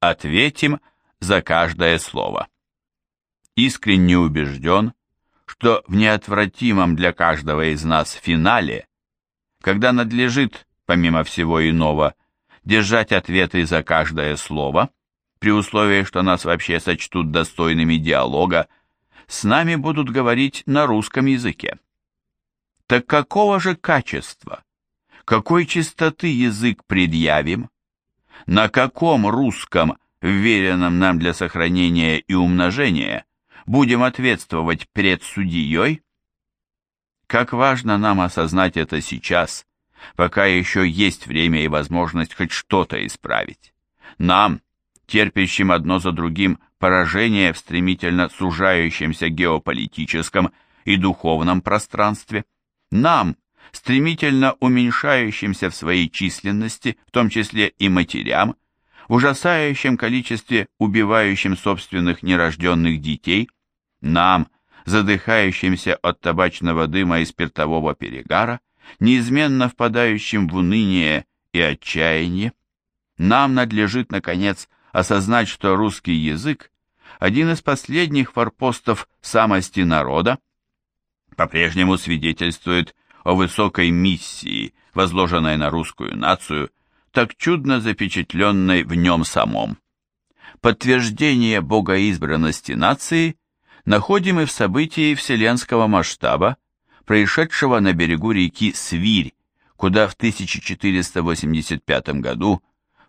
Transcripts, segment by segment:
ответим за каждое слово. Искренне убежден, что в неотвратимом для каждого из нас финале, когда надлежит, помимо всего иного, держать ответы за каждое слово, при условии, что нас вообще сочтут достойными диалога, с нами будут говорить на русском языке. Так какого же качества, какой чистоты язык предъявим? На каком русском, вверенном нам для сохранения и умножения, будем ответствовать пред судьей? Как важно нам осознать это сейчас, пока еще есть время и возможность хоть что-то исправить. Нам, терпящим одно за другим поражение в стремительно сужающемся геополитическом и духовном пространстве, нам, стремительно уменьшающимся в своей численности, в том числе и матерям, в ужасающем количестве убивающим собственных нерожденных детей, нам, задыхающимся от табачного дыма и спиртового перегара, неизменно впадающим в уныние и отчаяние, нам надлежит, наконец, осознать, что русский язык – один из последних форпостов самости народа, по-прежнему свидетельствует о высокой миссии, возложенной на русскую нацию, так чудно запечатленной в нем самом. Подтверждение богоизбранности нации находим и в событии вселенского масштаба, происшедшего на берегу реки Свирь, куда в 1485 году,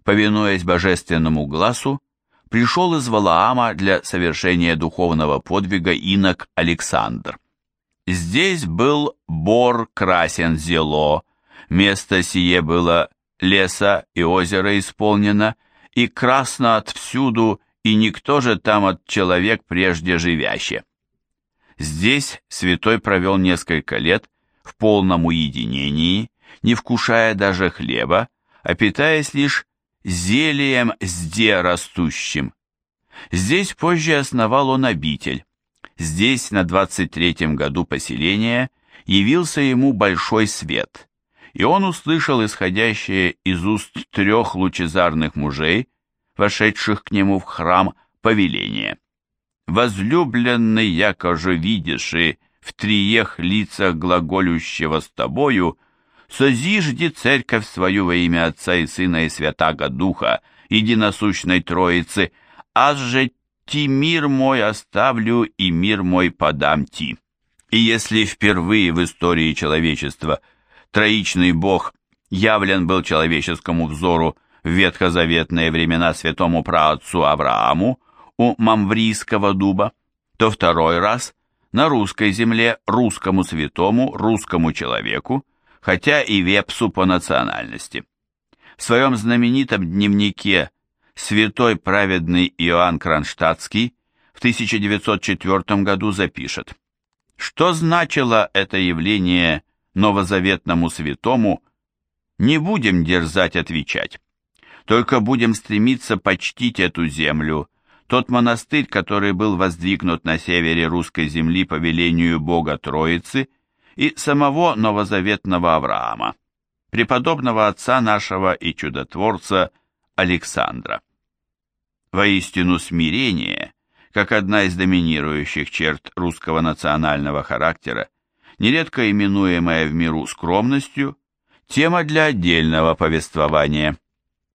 повинуясь божественному глазу, пришел из Валаама для совершения духовного подвига инок Александр. Здесь был бор красен зело, место сие было леса и озера исполнено, и красно отвсюду, и никто же там от человек прежде живяще. Здесь святой провел несколько лет в полном уединении, не вкушая даже хлеба, а питаясь лишь зельем сде растущим. Здесь позже основал он обитель, Здесь, на 23-м году поселения, явился ему большой свет, и он услышал исходящее из уст трех лучезарных мужей, вошедших к нему в храм, повеление. «Возлюбленный, яко же видишь, и в триех лицах глаголющего с тобою, созижди церковь свою во имя Отца и Сына и Святаго Духа, единосущной Троицы, аз же ти мир мой оставлю и мир мой подам ти. И если впервые в истории человечества троичный Бог явлен был человеческому взору в ветхозаветные времена святому праотцу Аврааму у Мамврийского дуба, то второй раз на русской земле русскому святому, русскому человеку, хотя и вепсу по национальности. В своем знаменитом дневнике святой праведный Иоанн Кронштадтский в 1904 году запишет, что значило это явление новозаветному святому, не будем дерзать отвечать, только будем стремиться почтить эту землю, тот монастырь, который был воздвигнут на севере русской земли по велению Бога Троицы и самого новозаветного Авраама, преподобного отца нашего и чудотворца Александра. Воистину смирение, как одна из доминирующих черт русского национального характера, нередко именуемая в миру скромностью, тема для отдельного повествования.